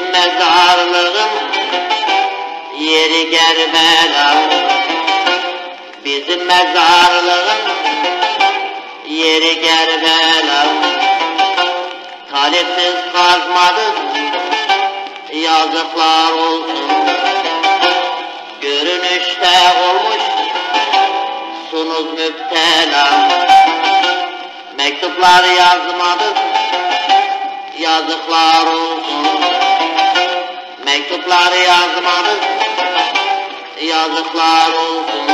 mezarlığın yeri Kerbela Bizim mezarlığın yeri Kerbela Talipsiz kazmadık yazıklar olsun. Görünüşte olmuş. Sunuz müptela. Mektuplar yazmadık yazıklar olsun Mektuplar yazmadık yazıklar olsun.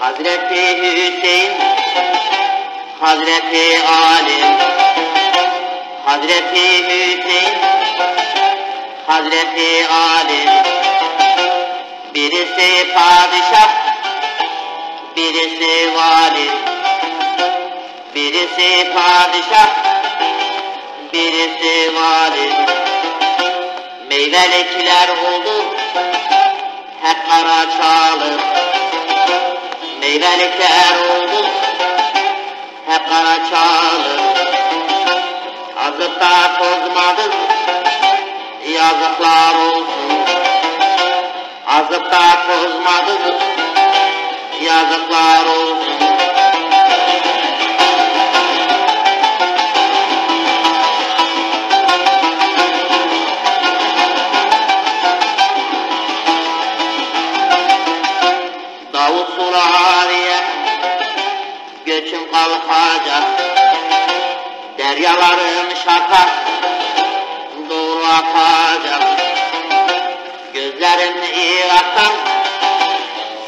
Hazreti Hüseyin Hazreti Ali Hazreti Hüseyin Hazreti Ali. Birisi padişah Birisi vali. Birisi padişah Birisi vali. Meyvelikler oldu Hep kara çalır Meyvelikler oldu hep kara Azıpta tozmadık yazıklar olsun. Azıpta tozmadık yazıklar olsun. Davut Sulariye göçün kalkacak Deryaların şaka doğru akacak Gözlerim Irak'tan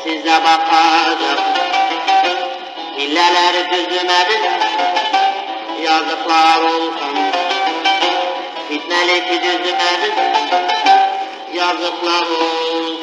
size bakacak Hilleler düzümedir yazıklar olsun. Fitnelik düzümedir yazıklar olsun